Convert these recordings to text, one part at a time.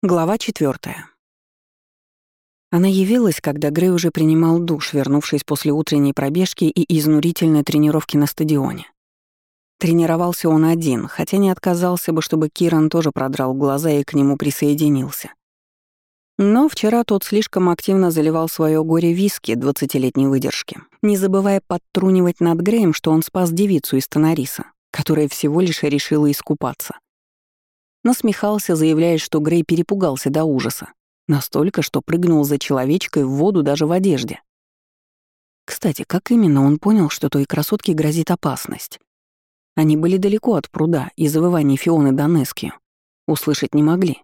Глава четвертая. Она явилась, когда Грей уже принимал душ, вернувшись после утренней пробежки и изнурительной тренировки на стадионе. Тренировался он один, хотя не отказался бы, чтобы Киран тоже продрал глаза и к нему присоединился. Но вчера тот слишком активно заливал свое горе виски двадцатилетней выдержки, не забывая подтрунивать над Греем, что он спас девицу из Тонариса, которая всего лишь решила искупаться — Насмехался, заявляя, что Грей перепугался до ужаса. Настолько, что прыгнул за человечкой в воду даже в одежде. Кстати, как именно он понял, что той красотке грозит опасность? Они были далеко от пруда, и завываний Фионы Донескию. Услышать не могли.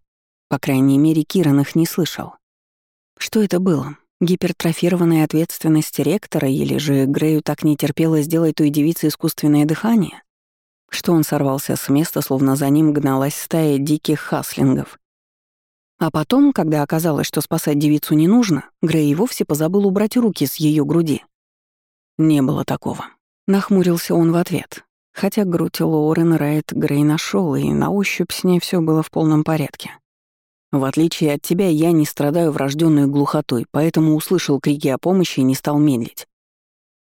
По крайней мере, Киран их не слышал. Что это было? Гипертрофированная ответственность ректора или же Грею так не терпело сделать той девице искусственное дыхание? Что он сорвался с места, словно за ним гналась стая диких хаслингов. А потом, когда оказалось, что спасать девицу не нужно, Грей вовсе позабыл убрать руки с ее груди. Не было такого. Нахмурился он в ответ. Хотя грудь Лоурен Райт Грей нашел, и на ощупь с ней все было в полном порядке. В отличие от тебя, я не страдаю врожденной глухотой, поэтому услышал крики о помощи и не стал медлить.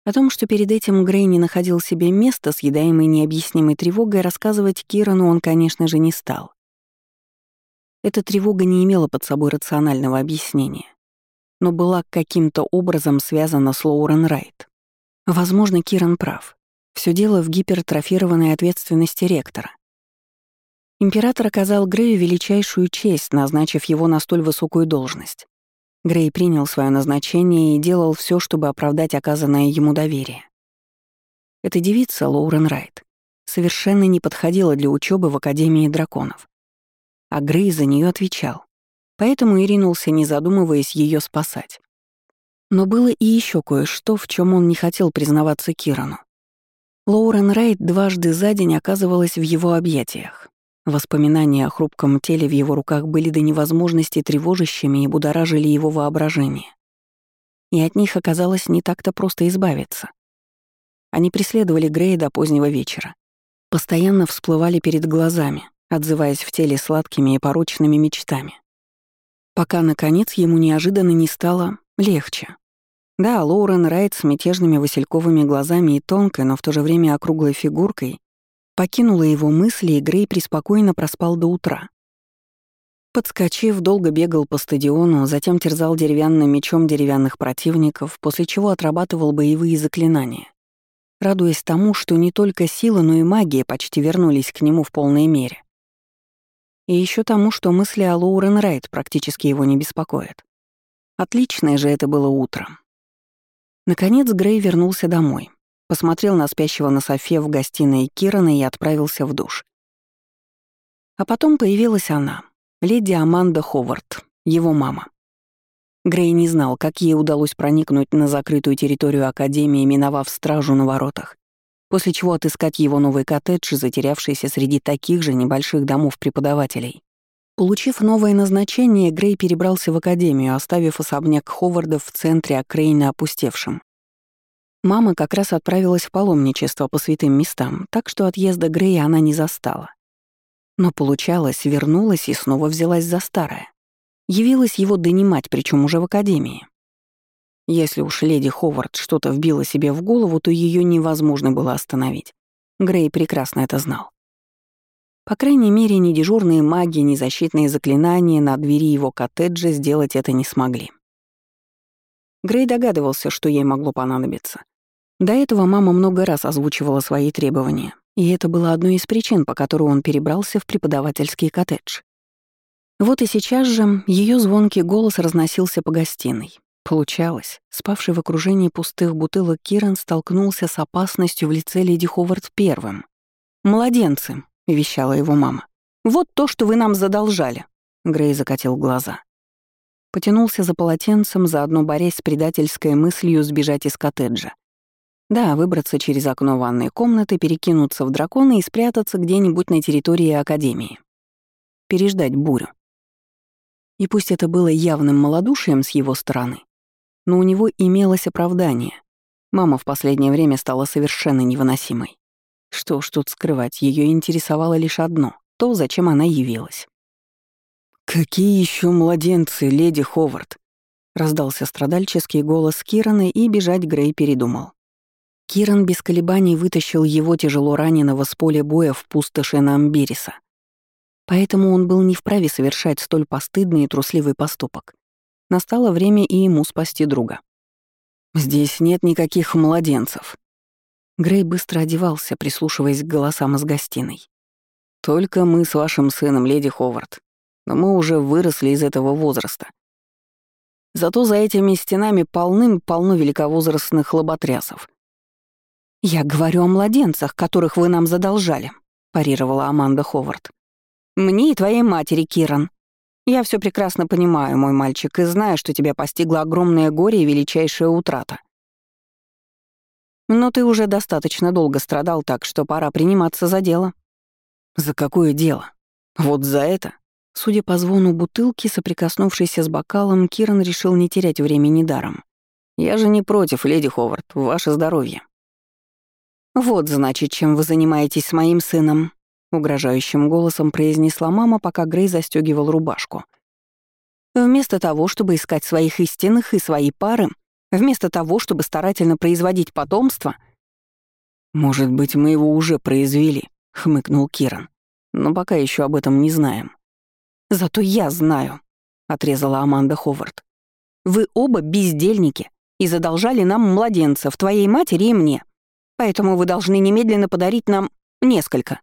О том, что перед этим Грей не находил себе места, съедаемой необъяснимой тревогой, рассказывать Кирану он, конечно же, не стал. Эта тревога не имела под собой рационального объяснения, но была каким-то образом связана с Лоурен Райт. Возможно, Киран прав. Все дело в гипертрофированной ответственности ректора. Император оказал Грею величайшую честь, назначив его на столь высокую должность. Грей принял свое назначение и делал все, чтобы оправдать оказанное ему доверие. Эта девица, Лоурен Райт, совершенно не подходила для учебы в Академии драконов. А Грей за нее отвечал, поэтому и ринулся, не задумываясь, ее спасать. Но было и еще кое-что, в чем он не хотел признаваться Кирану. Лоурен Райт дважды за день оказывалась в его объятиях. Воспоминания о хрупком теле в его руках были до невозможности тревожащими и будоражили его воображение. И от них оказалось не так-то просто избавиться. Они преследовали Грея до позднего вечера. Постоянно всплывали перед глазами, отзываясь в теле сладкими и порочными мечтами. Пока, наконец, ему неожиданно не стало легче. Да, Лоурен Райт с мятежными васильковыми глазами и тонкой, но в то же время округлой фигуркой Покинула его мысли, и Грей преспокойно проспал до утра. Подскочив, долго бегал по стадиону, затем терзал деревянным мечом деревянных противников, после чего отрабатывал боевые заклинания, радуясь тому, что не только сила, но и магия почти вернулись к нему в полной мере. И еще тому, что мысли о Лоурен Райт практически его не беспокоят. Отличное же это было утро. Наконец Грей вернулся домой посмотрел на спящего на софе в гостиной Кирана и отправился в душ. А потом появилась она, леди Аманда Ховард, его мама. Грей не знал, как ей удалось проникнуть на закрытую территорию Академии, миновав стражу на воротах, после чего отыскать его новый коттедж, затерявшийся среди таких же небольших домов преподавателей. Получив новое назначение, Грей перебрался в Академию, оставив особняк Ховардов в центре Акрейна опустевшим. Мама как раз отправилась в паломничество по святым местам, так что отъезда Грея она не застала. Но получалось, вернулась и снова взялась за старое. Явилась его донимать, причем уже в академии. Если уж леди Ховард что-то вбила себе в голову, то ее невозможно было остановить. Грей прекрасно это знал. По крайней мере, ни дежурные маги, ни защитные заклинания на двери его коттеджа сделать это не смогли. Грей догадывался, что ей могло понадобиться. До этого мама много раз озвучивала свои требования, и это было одной из причин, по которой он перебрался в преподавательский коттедж. Вот и сейчас же ее звонкий голос разносился по гостиной. Получалось, спавший в окружении пустых бутылок Киран столкнулся с опасностью в лице леди Ховард первым. «Младенцы», — вещала его мама. «Вот то, что вы нам задолжали», — Грей закатил глаза. Потянулся за полотенцем, заодно борясь с предательской мыслью сбежать из коттеджа. Да, выбраться через окно ванной комнаты, перекинуться в дракона и спрятаться где-нибудь на территории Академии. Переждать бурю. И пусть это было явным малодушием с его стороны, но у него имелось оправдание. Мама в последнее время стала совершенно невыносимой. Что ж тут скрывать, ее интересовало лишь одно — то, зачем она явилась. «Какие еще младенцы, леди Ховард?» Раздался страдальческий голос Кирана, и бежать Грей передумал. Киран без колебаний вытащил его тяжело раненого с поля боя в пустоши на Амбириса. Поэтому он был не вправе совершать столь постыдный и трусливый поступок. Настало время и ему спасти друга. «Здесь нет никаких младенцев». Грей быстро одевался, прислушиваясь к голосам из гостиной. «Только мы с вашим сыном, леди Ховард. Но мы уже выросли из этого возраста. Зато за этими стенами полным-полно великовозрастных лоботрясов. «Я говорю о младенцах, которых вы нам задолжали», — парировала Аманда Ховард. «Мне и твоей матери, Киран. Я все прекрасно понимаю, мой мальчик, и знаю, что тебя постигла огромное горе и величайшая утрата. Но ты уже достаточно долго страдал, так что пора приниматься за дело». «За какое дело? Вот за это?» Судя по звону бутылки, соприкоснувшейся с бокалом, Киран решил не терять времени даром. «Я же не против, леди Ховард, ваше здоровье». «Вот, значит, чем вы занимаетесь с моим сыном», — угрожающим голосом произнесла мама, пока Грей застегивал рубашку. «Вместо того, чтобы искать своих истинных и свои пары, вместо того, чтобы старательно производить потомство...» «Может быть, мы его уже произвели», — хмыкнул Киран. «Но пока еще об этом не знаем». «Зато я знаю», — отрезала Аманда Ховард. «Вы оба бездельники и задолжали нам младенцев, твоей матери и мне. Поэтому вы должны немедленно подарить нам несколько.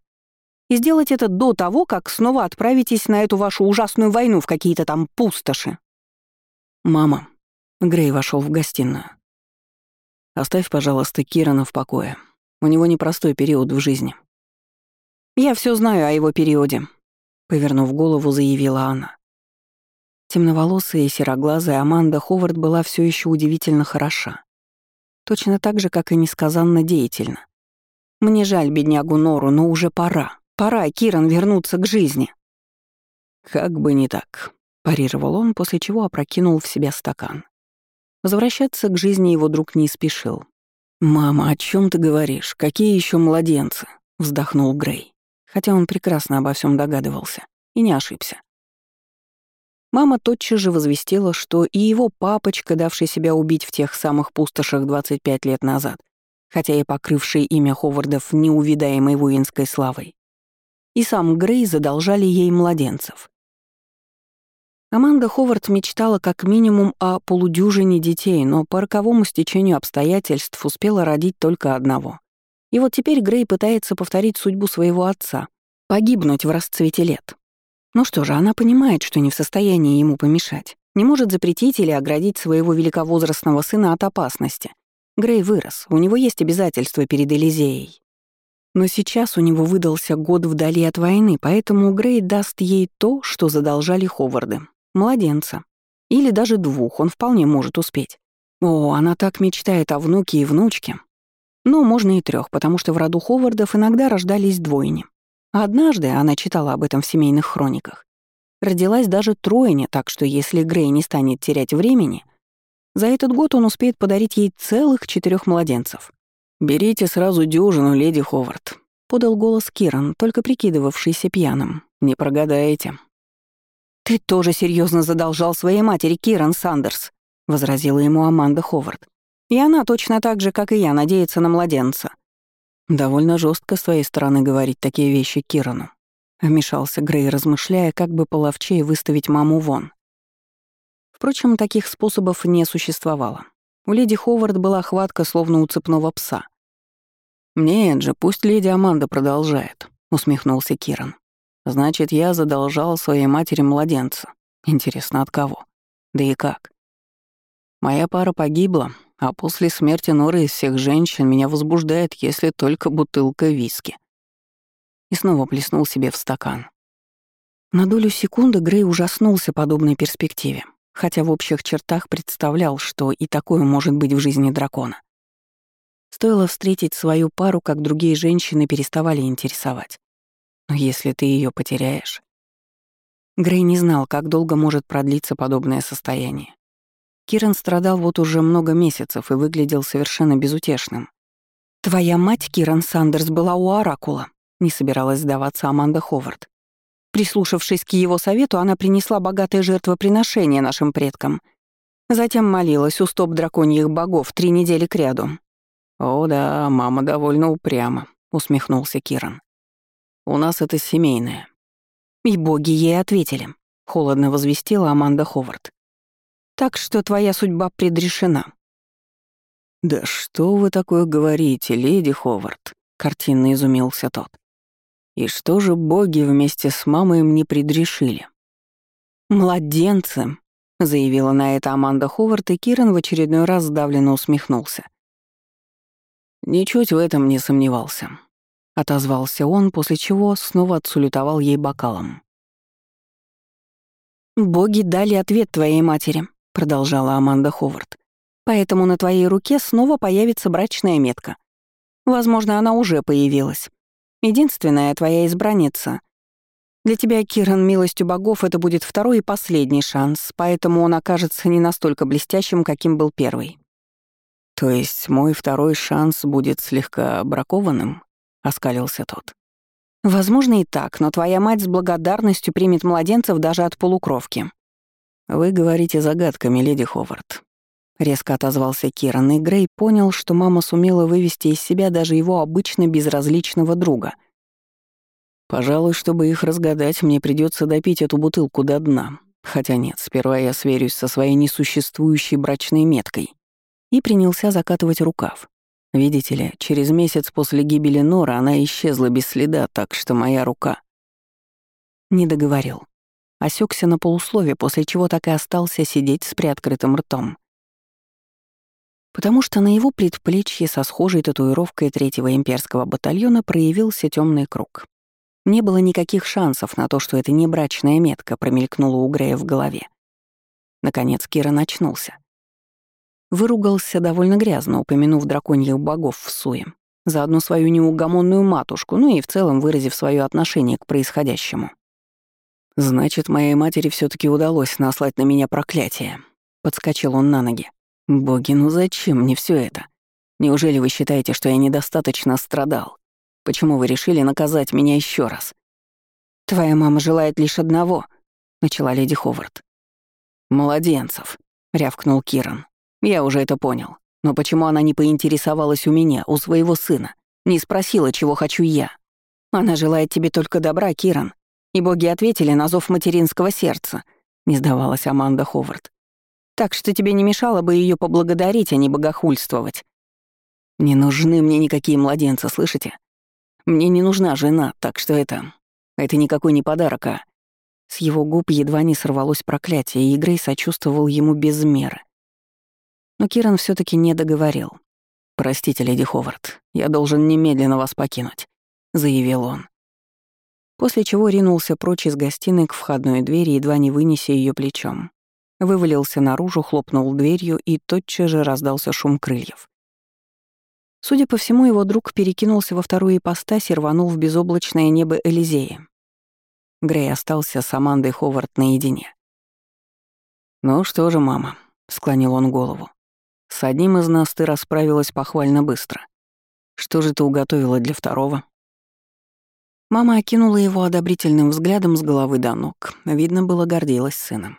И сделать это до того, как снова отправитесь на эту вашу ужасную войну в какие-то там пустоши». «Мама», — Грей вошел в гостиную. «Оставь, пожалуйста, Кирана в покое. У него непростой период в жизни». «Я все знаю о его периоде», повернув голову, заявила она. Темноволосая и сероглазая Аманда Ховард была все еще удивительно хороша. Точно так же, как и несказанно деятельна. Мне жаль беднягу Нору, но уже пора. Пора, Киран, вернуться к жизни. Как бы не так, парировал он, после чего опрокинул в себя стакан. Возвращаться к жизни его друг не спешил. «Мама, о чем ты говоришь? Какие еще младенцы?» — вздохнул Грей хотя он прекрасно обо всем догадывался и не ошибся. Мама тотчас же возвестила, что и его папочка, давший себя убить в тех самых пустошах 25 лет назад, хотя и покрывший имя Ховардов неувидаемой воинской славой, и сам Грей задолжали ей младенцев. Аманда Ховард мечтала как минимум о полудюжине детей, но по роковому стечению обстоятельств успела родить только одного. И вот теперь Грей пытается повторить судьбу своего отца, погибнуть в расцвете лет. Ну что же, она понимает, что не в состоянии ему помешать, не может запретить или оградить своего великовозрастного сына от опасности. Грей вырос, у него есть обязательства перед Элизеей. Но сейчас у него выдался год вдали от войны, поэтому Грей даст ей то, что задолжали Ховарды. Младенца. Или даже двух, он вполне может успеть. О, она так мечтает о внуке и внучке. Ну, можно и трех, потому что в роду Ховардов иногда рождались двойни. Однажды, она читала об этом в семейных хрониках, родилась даже тройня, так что если Грей не станет терять времени, за этот год он успеет подарить ей целых четырех младенцев. «Берите сразу дюжину, леди Ховард», — подал голос Киран, только прикидывавшийся пьяным. «Не прогадаете». «Ты тоже серьезно задолжал своей матери, Киран Сандерс», — возразила ему Аманда Ховард. И она точно так же, как и я, надеется на младенца. Довольно жестко с твоей стороны говорить такие вещи Кирану. Вмешался Грей, размышляя, как бы половчее выставить маму вон. Впрочем, таких способов не существовало. У леди Ховард была хватка, словно у цепного пса. «Нет же, пусть леди Аманда продолжает», — усмехнулся Киран. «Значит, я задолжал своей матери младенца. Интересно, от кого? Да и как? Моя пара погибла, а после смерти Норы из всех женщин меня возбуждает, если только бутылка виски. И снова плеснул себе в стакан. На долю секунды Грей ужаснулся подобной перспективе, хотя в общих чертах представлял, что и такое может быть в жизни дракона. Стоило встретить свою пару, как другие женщины переставали интересовать. Но если ты ее потеряешь... Грей не знал, как долго может продлиться подобное состояние. Киран страдал вот уже много месяцев и выглядел совершенно безутешным. «Твоя мать, Киран Сандерс, была у Оракула», — не собиралась сдаваться Аманда Ховард. Прислушавшись к его совету, она принесла богатое жертвоприношение нашим предкам. Затем молилась у стоп драконьих богов три недели кряду. «О да, мама довольно упряма», — усмехнулся Киран. «У нас это семейное». И боги ей ответили, — холодно возвестила Аманда Ховард. «Так что твоя судьба предрешена». «Да что вы такое говорите, леди Ховард?» — картинно изумился тот. «И что же боги вместе с мамой мне предрешили?» «Младенцы», — заявила на это Аманда Ховард, и Киран в очередной раз сдавленно усмехнулся. «Ничуть в этом не сомневался», — отозвался он, после чего снова отсулютовал ей бокалом. «Боги дали ответ твоей матери», — продолжала Аманда Ховард. «Поэтому на твоей руке снова появится брачная метка. Возможно, она уже появилась. Единственная твоя избранница. Для тебя, Киран, милостью богов, это будет второй и последний шанс, поэтому он окажется не настолько блестящим, каким был первый. «То есть мой второй шанс будет слегка бракованным?» — оскалился тот. «Возможно и так, но твоя мать с благодарностью примет младенцев даже от полукровки». «Вы говорите загадками, леди Ховард». Резко отозвался Киран, и Грей понял, что мама сумела вывести из себя даже его обычно безразличного друга. «Пожалуй, чтобы их разгадать, мне придется допить эту бутылку до дна. Хотя нет, сперва я сверюсь со своей несуществующей брачной меткой» и принялся закатывать рукав. Видите ли, через месяц после гибели Нора она исчезла без следа, так что моя рука... Не договорил. Осекся на полуслове, после чего так и остался сидеть с приоткрытым ртом. Потому что на его предплечье со схожей татуировкой третьего имперского батальона проявился темный круг. Не было никаких шансов на то, что это не брачная метка промелькнула у Грея в голове. Наконец Кира начнулся. Выругался довольно грязно, упомянув драконьих богов в суе. Заодно свою неугомонную матушку, ну и в целом выразив свое отношение к происходящему. «Значит, моей матери все таки удалось наслать на меня проклятие», — подскочил он на ноги. «Боги, ну зачем мне все это? Неужели вы считаете, что я недостаточно страдал? Почему вы решили наказать меня еще раз?» «Твоя мама желает лишь одного», — начала леди Ховард. «Младенцев», — рявкнул Киран. Я уже это понял. Но почему она не поинтересовалась у меня, у своего сына? Не спросила, чего хочу я? Она желает тебе только добра, Киран. И боги ответили на зов материнского сердца, не сдавалась Аманда Ховард. Так что тебе не мешало бы ее поблагодарить, а не богохульствовать. Не нужны мне никакие младенцы, слышите? Мне не нужна жена, так что это... Это никакой не подарок, а... С его губ едва не сорвалось проклятие, и Грей сочувствовал ему без меры. Но Киран все таки не договорил. «Простите, леди Ховард, я должен немедленно вас покинуть», — заявил он. После чего ринулся прочь из гостиной к входной двери, едва не вынеся ее плечом. Вывалился наружу, хлопнул дверью, и тотчас же раздался шум крыльев. Судя по всему, его друг перекинулся во вторую ипостась и рванул в безоблачное небо Элизеи. Грей остался с Амандой Ховард наедине. «Ну что же, мама», — склонил он голову. С одним из нас ты расправилась похвально быстро. Что же ты уготовила для второго?» Мама окинула его одобрительным взглядом с головы до ног. Видно было, гордилась сыном.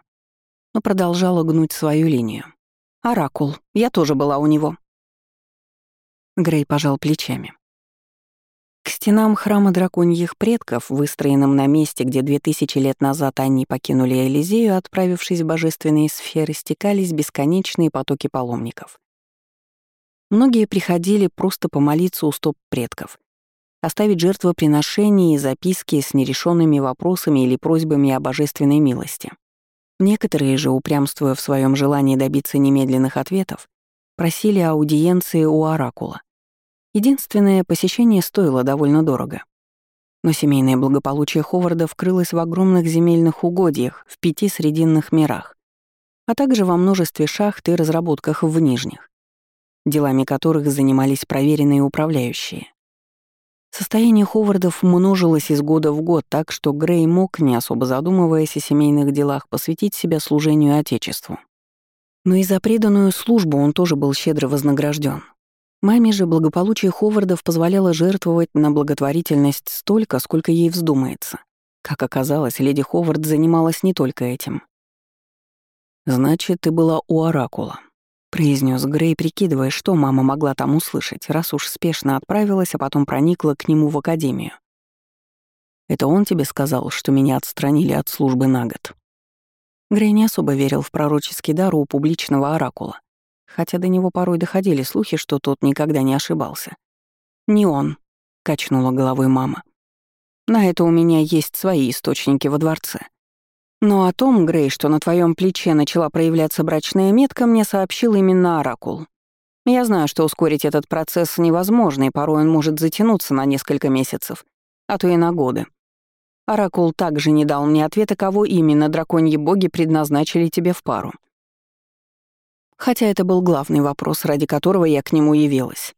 Но продолжала гнуть свою линию. «Оракул. Я тоже была у него». Грей пожал плечами. К стенам храма драконьих предков, выстроенным на месте, где две тысячи лет назад они покинули Элизею, отправившись в божественные сферы, стекались бесконечные потоки паломников. Многие приходили просто помолиться у стоп предков, оставить жертвоприношения и записки с нерешенными вопросами или просьбами о божественной милости. Некоторые же, упрямствуя в своем желании добиться немедленных ответов, просили аудиенции у оракула, Единственное, посещение стоило довольно дорого. Но семейное благополучие Ховарда вкрылось в огромных земельных угодьях в пяти срединных мирах, а также во множестве шахт и разработках в нижних, делами которых занимались проверенные управляющие. Состояние Ховардов множилось из года в год так, что Грей мог, не особо задумываясь о семейных делах, посвятить себя служению Отечеству. Но и за преданную службу он тоже был щедро вознагражден. Маме же благополучие Ховардов позволяло жертвовать на благотворительность столько, сколько ей вздумается. Как оказалось, леди Ховард занималась не только этим. «Значит, ты была у Оракула», — произнес Грей, прикидывая, что мама могла там услышать, раз уж спешно отправилась, а потом проникла к нему в академию. «Это он тебе сказал, что меня отстранили от службы на год?» Грей не особо верил в пророческий дар у публичного оракула, хотя до него порой доходили слухи, что тот никогда не ошибался. «Не он», — качнула головой мама. «На это у меня есть свои источники во дворце. Но о том, Грей, что на твоем плече начала проявляться брачная метка, мне сообщил именно Оракул. Я знаю, что ускорить этот процесс невозможно, и порой он может затянуться на несколько месяцев, а то и на годы. Оракул также не дал мне ответа, кого именно драконьи боги предназначили тебе в пару. Хотя это был главный вопрос, ради которого я к нему явилась.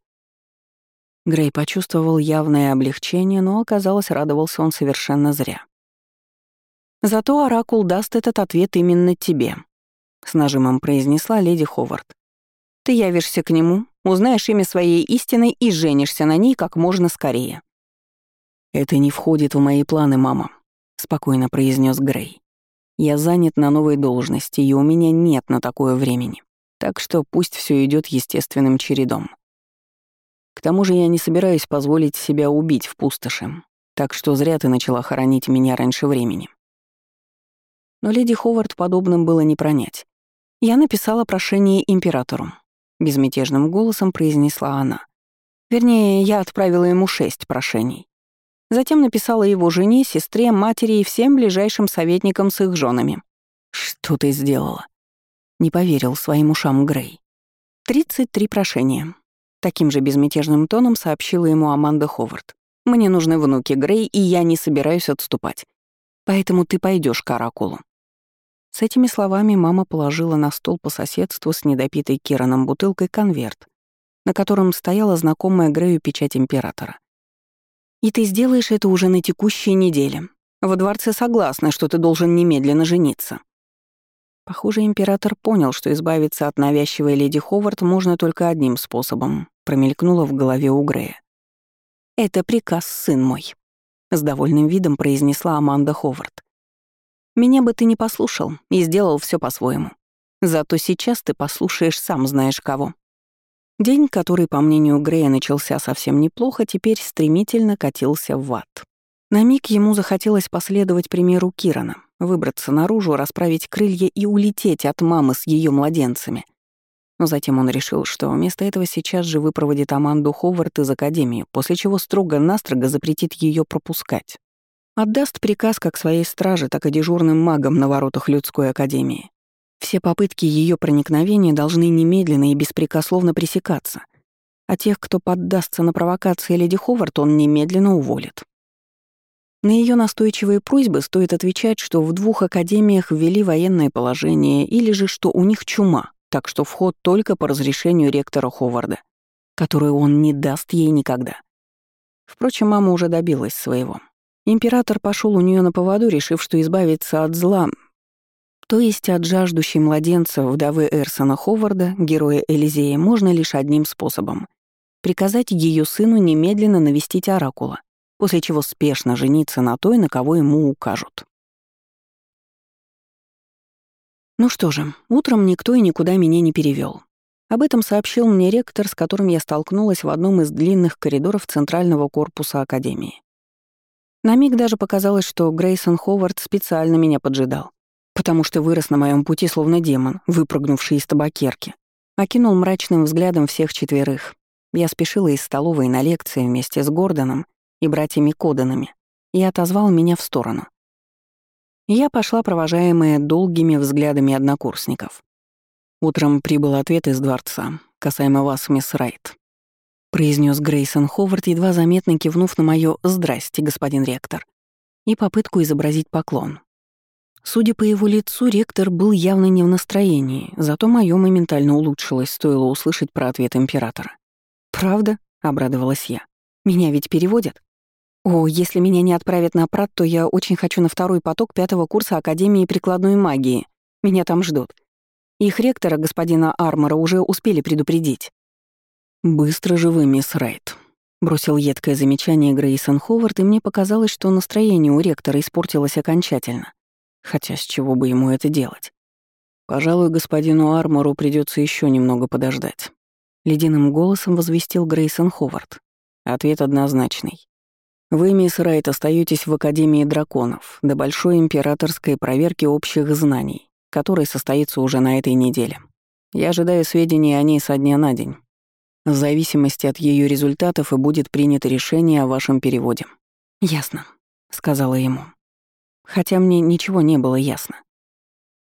Грей почувствовал явное облегчение, но, оказалось, радовался он совершенно зря. Зато Оракул даст этот ответ именно тебе», — с нажимом произнесла леди Ховард. «Ты явишься к нему, узнаешь имя своей истины и женишься на ней как можно скорее». «Это не входит в мои планы, мама», — спокойно произнес Грей. «Я занят на новой должности, и у меня нет на такое времени, так что пусть все идет естественным чередом. К тому же я не собираюсь позволить себя убить в пустоши, так что зря ты начала хоронить меня раньше времени». Но леди Ховард подобным было не пронять. «Я написала прошение императору», — безмятежным голосом произнесла она. Вернее, я отправила ему шесть прошений. Затем написала его жене, сестре, матери и всем ближайшим советникам с их женами. «Что ты сделала?» Не поверил своим ушам Грей. «Тридцать три прошения». Таким же безмятежным тоном сообщила ему Аманда Ховард. «Мне нужны внуки Грей, и я не собираюсь отступать. Поэтому ты пойдешь к Оракулу. С этими словами мама положила на стол по соседству с недопитой Кираном бутылкой конверт, на котором стояла знакомая Грею печать императора. «И ты сделаешь это уже на текущей неделе. Во дворце согласны, что ты должен немедленно жениться». Похоже, император понял, что избавиться от навязчивой леди Ховард можно только одним способом, промелькнуло в голове у Грея. «Это приказ, сын мой», — с довольным видом произнесла Аманда Ховард. Меня бы ты не послушал и сделал все по-своему. Зато сейчас ты послушаешь сам знаешь кого. День, который, по мнению Грея, начался совсем неплохо, теперь стремительно катился в ад. На миг ему захотелось последовать примеру Кирана, выбраться наружу, расправить крылья и улететь от мамы с ее младенцами. Но затем он решил, что вместо этого сейчас же выпроводит Аманду Ховард из Академии, после чего строго-настрого запретит ее пропускать. Отдаст приказ как своей страже, так и дежурным магам на воротах людской академии. Все попытки ее проникновения должны немедленно и беспрекословно пресекаться, а тех, кто поддастся на провокации леди Ховард, он немедленно уволит. На ее настойчивые просьбы стоит отвечать, что в двух академиях ввели военное положение или же что у них чума, так что вход только по разрешению ректора Ховарда, которую он не даст ей никогда. Впрочем, мама уже добилась своего. Император пошел у нее на поводу, решив, что избавиться от зла, то есть от жаждущей младенца вдовы Эрсона Ховарда, героя Элизея, можно лишь одним способом — приказать ее сыну немедленно навестить Оракула, после чего спешно жениться на той, на кого ему укажут. Ну что же, утром никто и никуда меня не перевел. Об этом сообщил мне ректор, с которым я столкнулась в одном из длинных коридоров центрального корпуса Академии. На миг даже показалось, что Грейсон Ховард специально меня поджидал, потому что вырос на моем пути словно демон, выпрыгнувший из табакерки. Окинул мрачным взглядом всех четверых. Я спешила из столовой на лекции вместе с Гордоном и братьями Коданами и отозвал меня в сторону. Я пошла, провожаемая долгими взглядами однокурсников. Утром прибыл ответ из дворца, касаемо вас, мисс Райт произнес Грейсон Ховард, едва заметно кивнув на мое «Здрасте, господин ректор» и попытку изобразить поклон. Судя по его лицу, ректор был явно не в настроении, зато мое моментально улучшилось, стоило услышать про ответ императора. «Правда?» — обрадовалась я. «Меня ведь переводят?» «О, если меня не отправят на прат, то я очень хочу на второй поток пятого курса Академии прикладной магии. Меня там ждут. Их ректора, господина Армора, уже успели предупредить». «Быстро же вы, мисс Райт», Бросил едкое замечание Грейсон Ховард, и мне показалось, что настроение у ректора испортилось окончательно. Хотя с чего бы ему это делать? Пожалуй, господину Армору придется еще немного подождать. Ледяным голосом возвестил Грейсон Ховард. Ответ однозначный. Вы, мисс Райт, остаетесь в Академии драконов до большой императорской проверки общих знаний, которая состоится уже на этой неделе. Я ожидаю сведений о ней со дня на день. В зависимости от ее результатов и будет принято решение о вашем переводе. «Ясно», — сказала ему. Хотя мне ничего не было ясно.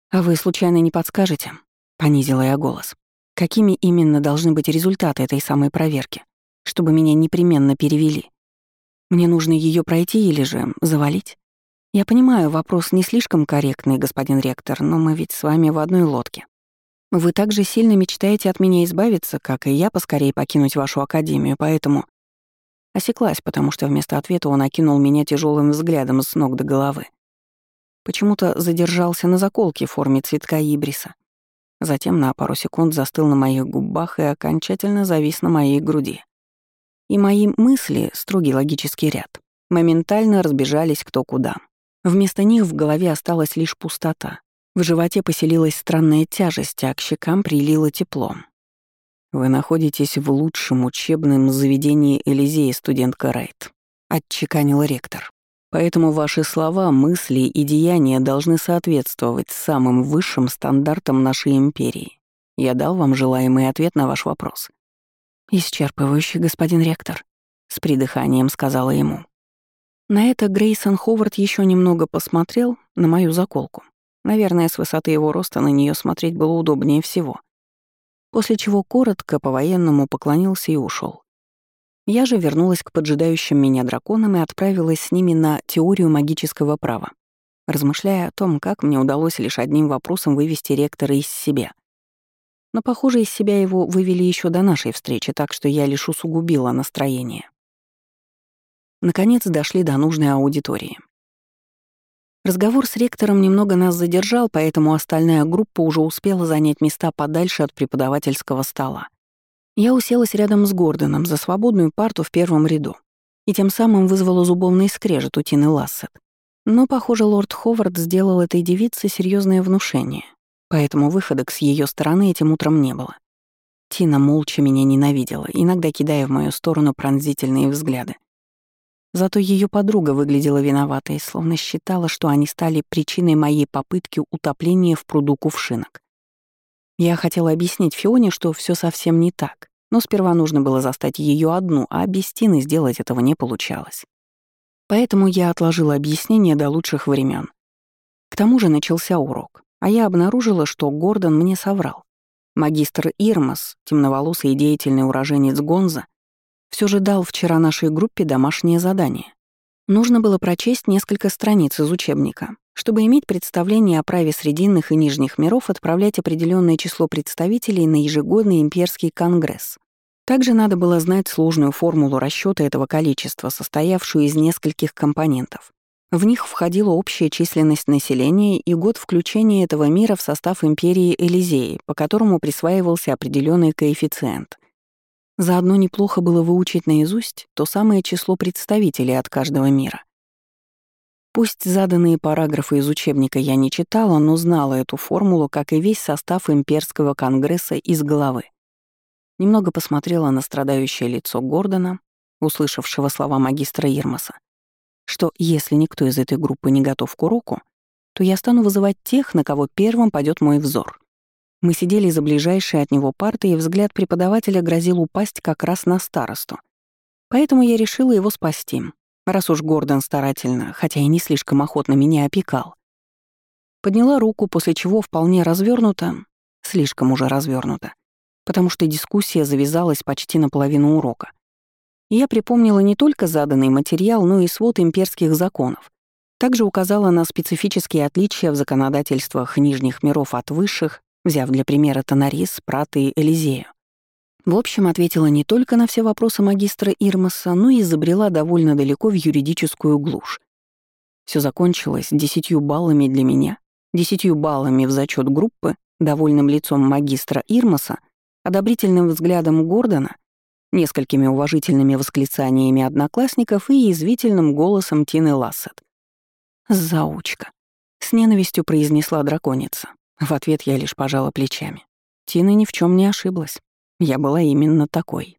«А вы случайно не подскажете?» — понизила я голос. «Какими именно должны быть результаты этой самой проверки, чтобы меня непременно перевели? Мне нужно ее пройти или же завалить? Я понимаю, вопрос не слишком корректный, господин ректор, но мы ведь с вами в одной лодке. Вы так же сильно мечтаете от меня избавиться, как и я поскорее покинуть вашу академию, поэтому...» Осеклась, потому что вместо ответа он окинул меня тяжелым взглядом с ног до головы. Почему-то задержался на заколке в форме цветка ибриса. Затем на пару секунд застыл на моих губах и окончательно завис на моей груди. И мои мысли, строгий логический ряд, моментально разбежались кто куда. Вместо них в голове осталась лишь пустота, в животе поселилась странная тяжесть, а к щекам прилило тепло. «Вы находитесь в лучшем учебном заведении Элизеи, студентка Райт», — отчеканил ректор. «Поэтому ваши слова, мысли и деяния должны соответствовать самым высшим стандартам нашей империи. Я дал вам желаемый ответ на ваш вопрос». «Исчерпывающий, господин ректор», — с придыханием сказала ему. На это Грейсон Ховард еще немного посмотрел на мою заколку, Наверное, с высоты его роста на нее смотреть было удобнее всего. После чего коротко по-военному поклонился и ушел. Я же вернулась к поджидающим меня драконам и отправилась с ними на теорию магического права, размышляя о том, как мне удалось лишь одним вопросом вывести ректора из себя. Но, похоже, из себя его вывели еще до нашей встречи, так что я лишь усугубила настроение. Наконец дошли до нужной аудитории. Разговор с ректором немного нас задержал, поэтому остальная группа уже успела занять места подальше от преподавательского стола. Я уселась рядом с Гордоном за свободную парту в первом ряду и тем самым вызвала зубовный скрежет у Тины Лассет. Но, похоже, лорд Ховард сделал этой девице серьезное внушение, поэтому выходок с ее стороны этим утром не было. Тина молча меня ненавидела, иногда кидая в мою сторону пронзительные взгляды. Зато ее подруга выглядела виноватой, словно считала, что они стали причиной моей попытки утопления в пруду кувшинок. Я хотела объяснить Фионе, что все совсем не так, но сперва нужно было застать ее одну, а без Тины сделать этого не получалось. Поэтому я отложила объяснение до лучших времен. К тому же начался урок, а я обнаружила, что Гордон мне соврал. Магистр Ирмас, темноволосый и деятельный уроженец Гонза, все же дал вчера нашей группе домашнее задание. Нужно было прочесть несколько страниц из учебника, чтобы иметь представление о праве срединных и нижних миров отправлять определенное число представителей на ежегодный имперский конгресс. Также надо было знать сложную формулу расчета этого количества, состоявшую из нескольких компонентов. В них входила общая численность населения и год включения этого мира в состав империи Элизеи, по которому присваивался определенный коэффициент — Заодно неплохо было выучить наизусть то самое число представителей от каждого мира. Пусть заданные параграфы из учебника я не читала, но знала эту формулу, как и весь состав имперского конгресса из головы. Немного посмотрела на страдающее лицо Гордона, услышавшего слова магистра Ирмаса, что если никто из этой группы не готов к уроку, то я стану вызывать тех, на кого первым пойдет мой взор. Мы сидели за ближайшей от него партой, и взгляд преподавателя грозил упасть как раз на старосту. Поэтому я решила его спасти, раз уж Гордон старательно, хотя и не слишком охотно меня опекал. Подняла руку, после чего вполне развернута, слишком уже развернута, потому что дискуссия завязалась почти наполовину урока. я припомнила не только заданный материал, но и свод имперских законов. Также указала на специфические отличия в законодательствах нижних миров от высших взяв для примера Тонарис, Прата и Элизею. В общем, ответила не только на все вопросы магистра Ирмаса, но и изобрела довольно далеко в юридическую глушь. Все закончилось десятью баллами для меня, десятью баллами в зачет группы, довольным лицом магистра Ирмаса, одобрительным взглядом Гордона несколькими уважительными восклицаниями одноклассников и язвительным голосом Тины Лассет. «Заучка», — с ненавистью произнесла драконица. В ответ я лишь пожала плечами. Тина ни в чем не ошиблась. Я была именно такой.